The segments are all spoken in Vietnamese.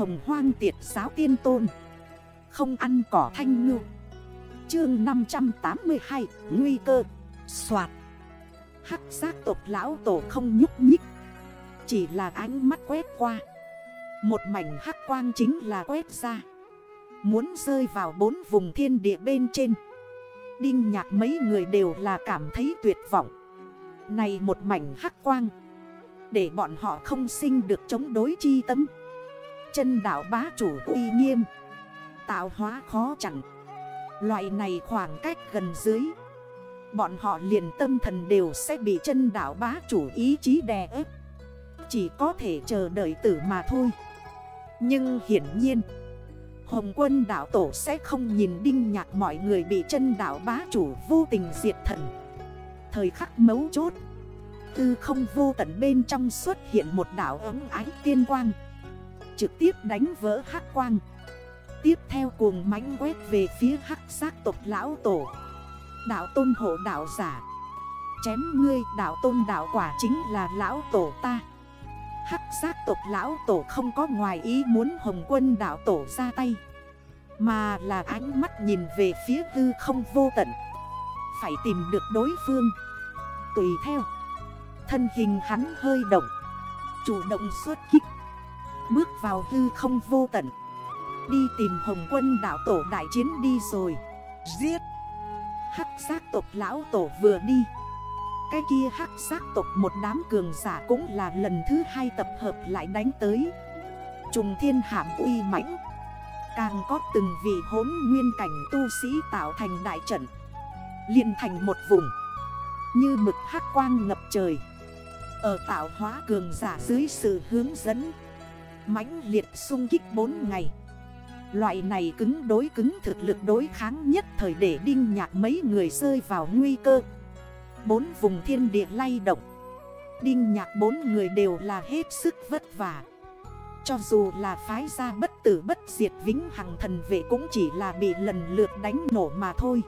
hồng hoang tiệt giáo tiên tôn. Không ăn cỏ thanh ngư. Chương 582 Nguy cơ. Xoạt Hắc giác tộc lão tổ không nhúc nhích. Chỉ là ánh mắt quét qua. Một mảnh hắc quang chính là quét ra. Muốn rơi vào bốn vùng thiên địa bên trên. Đinh nhạc mấy người đều là cảm thấy tuyệt vọng. Này một mảnh hắc quang. Để bọn họ không sinh được chống đối chi tâm. Chân đảo bá chủ uy nghiêm. Tạo hóa khó chẳng Loại này khoảng cách gần dưới. Bọn họ liền tâm thần đều sẽ bị chân đảo bá chủ ý chí đè ép. Chỉ có thể chờ đợi tử mà thôi. Nhưng hiển nhiên, Hồng quân đảo tổ sẽ không nhìn đinh nhạc mọi người bị chân đảo bá chủ vô tình diệt thần. Thời khắc mấu chốt, Tư không vô tận bên trong xuất hiện một đảo ấm ánh tiên quang. Trực tiếp đánh vỡ hắc quang. Tiếp theo cuồng mãnh quét về phía hắc xác tộc lão tổ. Đảo tôn hộ đảo giả. Chém ngươi đảo tôn đảo quả chính là lão tổ ta. Hắc xác tộc lão tổ không có ngoài ý muốn hồng quân đảo tổ ra tay. Mà là ánh mắt nhìn về phía hư không vô tận. Phải tìm được đối phương. Tùy theo. Thân hình hắn hơi động. Chủ động xuất kích. Bước vào hư không vô tận. Đi tìm hồng quân đảo tổ đại chiến đi rồi. Giết. Hắc giác tộc lão tổ vừa đi. Cái kia hắc giác tộc một đám cường giả cũng là lần thứ hai tập hợp lại đánh tới. Trùng thiên hạm uy mãnh. Càng có từng vị hốn nguyên cảnh tu sĩ tạo thành đại trận. Liền thành một vùng. Như mực hắc quang ngập trời. Ở tạo hóa cường giả dưới sự hướng dẫn mãnh liệt sung kích 4 ngày. Loại này cứng đối cứng thực lực đối kháng nhất thời để đinh nhạc mấy người rơi vào nguy cơ. Bốn vùng thiên địa lay động. Đinh nhạc bốn người đều là hết sức vất vả. Cho dù là phái ra bất tử bất diệt vĩnh hằng thần vệ cũng chỉ là bị lần lượt đánh nổ mà thôi.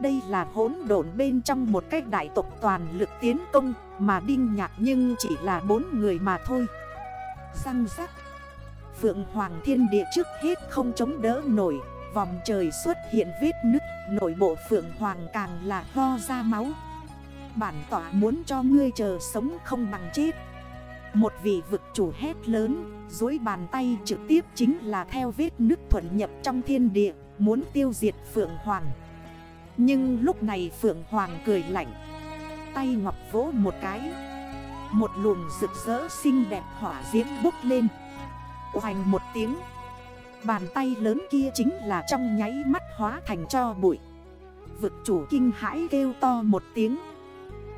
Đây là hỗn độn bên trong một cách đại tộc toàn lực tiến công Mà đinh nhạc nhưng chỉ là bốn người mà thôi. Răng rắc. Phượng Hoàng Thiên Địa trước hết không chống đỡ nổi Vòng trời xuất hiện vết nứt, Nội bộ Phượng Hoàng càng là ho ra máu. Bản tỏa muốn cho ngươi chờ sống không bằng chết. Một vị vực chủ hét lớn, Dối bàn tay trực tiếp chính là theo vết nứt thuận nhập trong thiên địa, Muốn tiêu diệt Phượng Hoàng. Nhưng lúc này Phượng Hoàng cười lạnh, Tay ngọc vỗ một cái. Một luồng rực rỡ xinh đẹp hỏa diễm bốc lên. Hoành một tiếng. Bàn tay lớn kia chính là trong nháy mắt hóa thành cho bụi. Vực chủ kinh hãi kêu to một tiếng.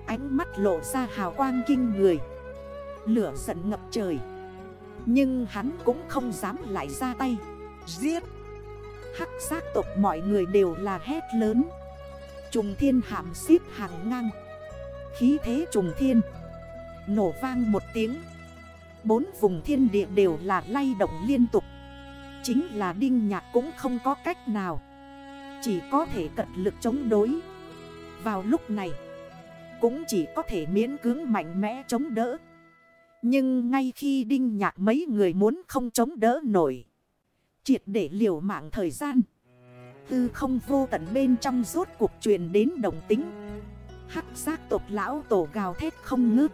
Ánh mắt lộ ra hào quang kinh người. Lửa giận ngập trời. Nhưng hắn cũng không dám lại ra tay. Giết! Hắc xác tộc mọi người đều là hét lớn. Trùng thiên hàm xếp hàng ngang. Khí thế trùng thiên. Nổ vang một tiếng. Bốn vùng thiên địa đều là lay động liên tục. Chính là đinh nhạc cũng không có cách nào. Chỉ có thể cật lực chống đối. Vào lúc này, Cũng chỉ có thể miễn cưỡng mạnh mẽ chống đỡ. Nhưng ngay khi đinh nhạc mấy người muốn không chống đỡ nổi, Triệt để liều mạng thời gian. Tư không vô tận bên trong rốt cuộc truyền đến đồng tính. Hắc giác tộc lão tổ gào thét không ngước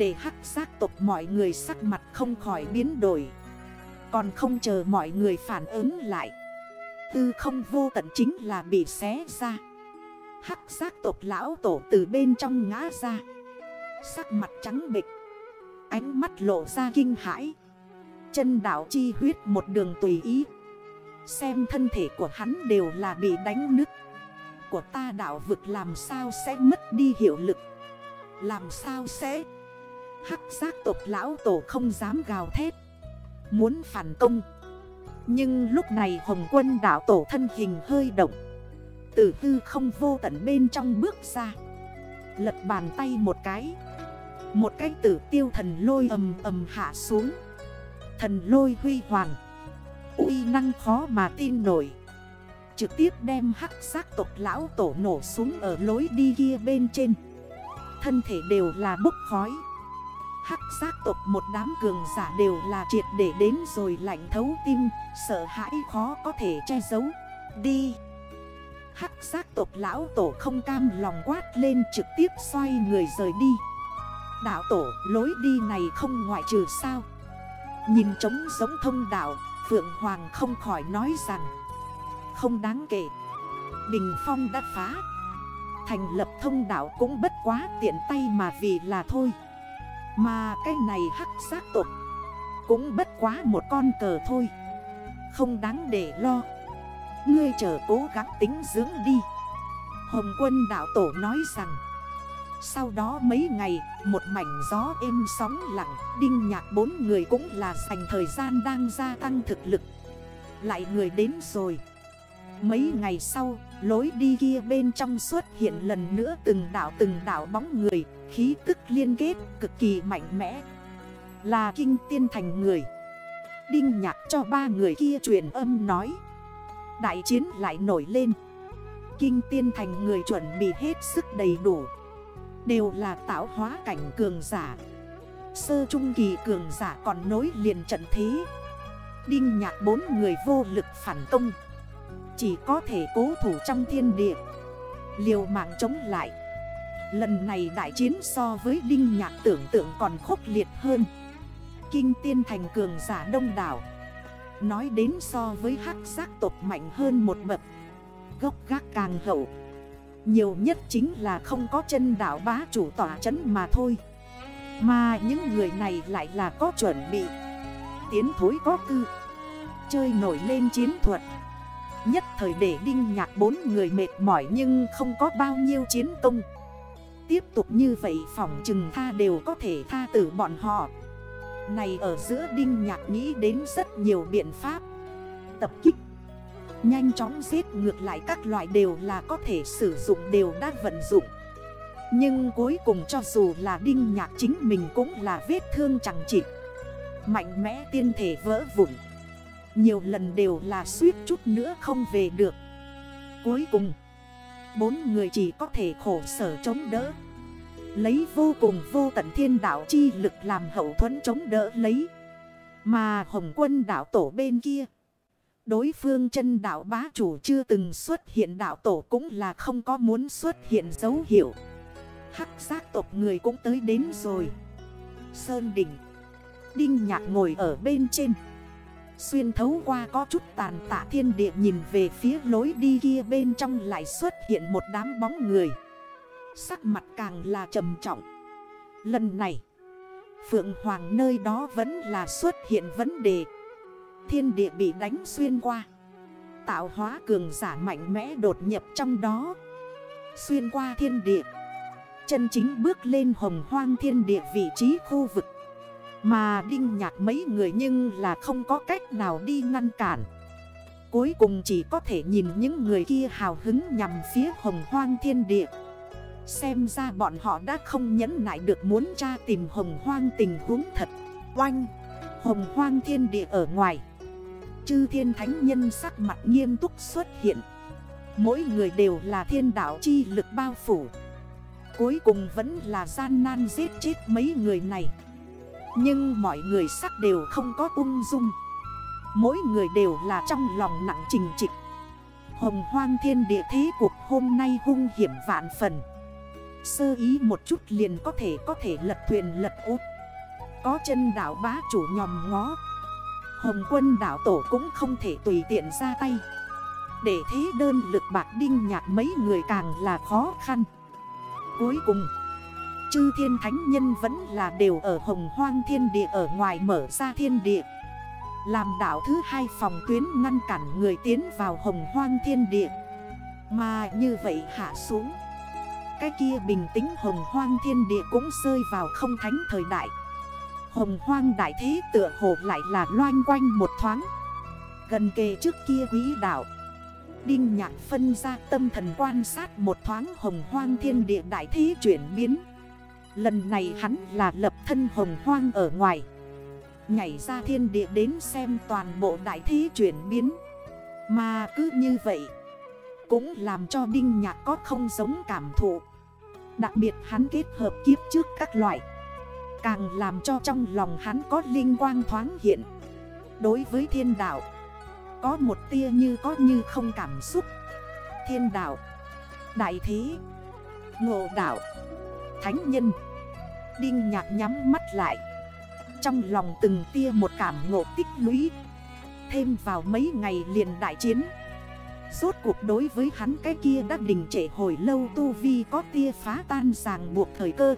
để hắc giác tộc mọi người sắc mặt không khỏi biến đổi. Còn không chờ mọi người phản ứng lại. Tư không vô tận chính là bị xé ra. Hắc giác tộc lão tổ từ bên trong ngã ra. Sắc mặt trắng bịch Ánh mắt lộ ra kinh hãi. Chân đảo chi huyết một đường tùy ý. Xem thân thể của hắn đều là bị đánh nứt. Của ta đảo vực làm sao sẽ mất đi hiệu lực? Làm sao sẽ Hắc giác tộc lão tổ không dám gào thét. Muốn phản công. Nhưng lúc này hồng quân đảo tổ thân hình hơi động. Tử tư không vô tận bên trong bước ra. Lật bàn tay một cái. Một cái tử tiêu thần lôi ầm ầm hạ xuống. Thần lôi huy hoàng. Uy năng khó mà tin nổi. Trực tiếp đem hắc giác tộc lão tổ nổ xuống ở lối đi kia bên trên. Thân thể đều là bốc khói. Hắc giác tộc một đám cường giả đều là triệt để đến rồi lạnh thấu tim, Sợ hãi khó có thể che giấu. Đi. Hắc giác tộc lão tổ không cam lòng quát lên trực tiếp xoay người rời đi. Đạo tổ, lối đi này không ngoại trừ sao? Nhìn trống giống thông đạo, Phượng Hoàng không khỏi nói rằng, Không đáng kể. Bình Phong đã phá. Thành lập thông đạo cũng bất quá tiện tay mà vì là thôi. Mà cái này hắc xác tộc Cũng bất quá một con cờ thôi. Không đáng để lo. Ngươi chờ cố gắng tính dưỡng đi. Hồng quân đạo tổ nói rằng, Sau đó mấy ngày, Một mảnh gió êm sóng lặng, Đinh nhạc bốn người cũng là dành thời gian đang gia tăng thực lực. Lại người đến rồi. Mấy ngày sau, Lối đi kia bên trong xuất hiện lần nữa từng đảo từng đảo bóng người, Khí tức liên kết cực kỳ mạnh mẽ. Là kinh tiên thành người. Đinh nhạc cho ba người kia truyền âm nói. Đại chiến lại nổi lên. Kinh tiên thành người chuẩn bị hết sức đầy đủ. Đều là tạo hóa cảnh cường giả. Sơ trung kỳ cường giả còn nối liền trận thế. Đinh nhạc bốn người vô lực phản công. Chỉ có thể cố thủ trong thiên địa. Liều mạng chống lại. Lần này đại chiến so với Đinh Nhạc tưởng tượng còn khốc liệt hơn. Kinh tiên thành cường giả đông đảo. Nói đến so với hắc giác tộc mạnh hơn một bậc. Gốc gác càng hậu. Nhiều nhất chính là không có chân đảo bá chủ tỏa chấn mà thôi. Mà những người này lại là có chuẩn bị. Tiến thối có cư. Chơi nổi lên chiến thuật. Nhất thời để đinh nhạc bốn người mệt mỏi nhưng không có bao nhiêu chiến công. Tiếp tục như vậy phòng chừng tha đều có thể tha tử bọn họ. Này ở giữa Đinh Nhạc nghĩ đến rất nhiều biện pháp. Tập kích. Nhanh chóng giết ngược lại các loại đều là có thể sử dụng đều đã vận dụng. Nhưng cuối cùng cho dù là Đinh Nhạc chính mình cũng là vết thương chẳng chịt. Mạnh mẽ tiên thể vỡ vụn. Nhiều lần đều là suýt chút nữa không về được Cuối cùng, Bốn người chỉ có thể khổ sở chống đỡ Lấy vô cùng vô tận thiên đảo chi lực làm hậu thuẫn chống đỡ lấy. Mà hồng quân đảo tổ bên kia. Đối phương chân đảo bá chủ chưa từng xuất hiện đảo tổ cũng là không có muốn xuất hiện dấu hiệu. Hắc giác tộc người cũng tới đến rồi. Sơn đỉnh. Đinh nhạc ngồi ở bên trên. Xuyên thấu qua có chút tàn tạ thiên địa nhìn về phía lối đi kia bên trong lại xuất hiện một đám bóng người. Sắc mặt càng là trầm trọng. Lần này, Phượng Hoàng nơi đó vẫn là xuất hiện vấn đề. Thiên địa bị đánh xuyên qua. Tạo hóa cường giả mạnh mẽ đột nhập trong đó. Xuyên qua thiên địa. Chân chính bước lên hồng hoang thiên địa vị trí khu vực. Mà đinh nhạc mấy người nhưng là không có cách nào đi ngăn cản. Cuối cùng chỉ có thể nhìn những người kia hào hứng nhằm phía hồng hoang thiên địa. Xem ra bọn họ đã không nhẫn nại được muốn tra tìm hồng hoang tình huống thật. Oanh! Hồng hoang thiên địa ở ngoài. Chư thiên thánh nhân sắc mặt nghiêm túc xuất hiện. Mỗi người đều là thiên đạo chi lực bao phủ. Cuối cùng vẫn là gian nan giết chết mấy người này. Nhưng mọi người sắc đều không có ung dung. Mỗi người đều là trong lòng nặng trình trịch. Hồng hoang thiên địa thế cuộc hôm nay hung hiểm vạn phần. Sơ ý một chút liền có thể có thể lật thuyền lật út Có chân đảo bá chủ nhòm ngó. Hồng quân đảo tổ cũng không thể tùy tiện ra tay. Để thế đơn lực bạc đinh nhạc mấy người càng là khó khăn. Cuối cùng Chư thiên thánh nhân vẫn là đều ở hồng hoang thiên địa ở ngoài mở ra thiên địa. Làm đảo thứ hai phòng tuyến ngăn cản người tiến vào hồng hoang thiên địa. Mà như vậy hạ xuống. Cái kia bình tĩnh hồng hoang thiên địa cũng rơi vào không thánh thời đại. Hồng hoang đại thế tựa hồ lại là loanh quanh một thoáng. Gần kề trước kia quý đạo. Đinh nhạc phân ra tâm thần quan sát một thoáng hồng hoang thiên địa đại thế chuyển biến. Lần này hắn là lập thân hồng hoang ở ngoài. Nhảy ra thiên địa đến xem toàn bộ đại thế chuyển biến. Mà cứ như vậy, Cũng làm cho Đinh Nhạc có không giống cảm thụ. Đặc biệt hắn kết hợp kiếp trước các loại. Càng làm cho trong lòng hắn có linh quang thoáng hiện. Đối với thiên đạo, Có một tia như có như không cảm xúc. Thiên đạo, Đại thế, Ngộ đạo. Thánh nhân. Đinh nhạc nhắm mắt lại. Trong lòng từng tia một cảm ngộ tích lũy. Thêm vào mấy ngày liền đại chiến. Rốt cuộc đối với hắn cái kia đã đình trễ hồi lâu tu vi có tia phá tan ràng buộc thời cơ.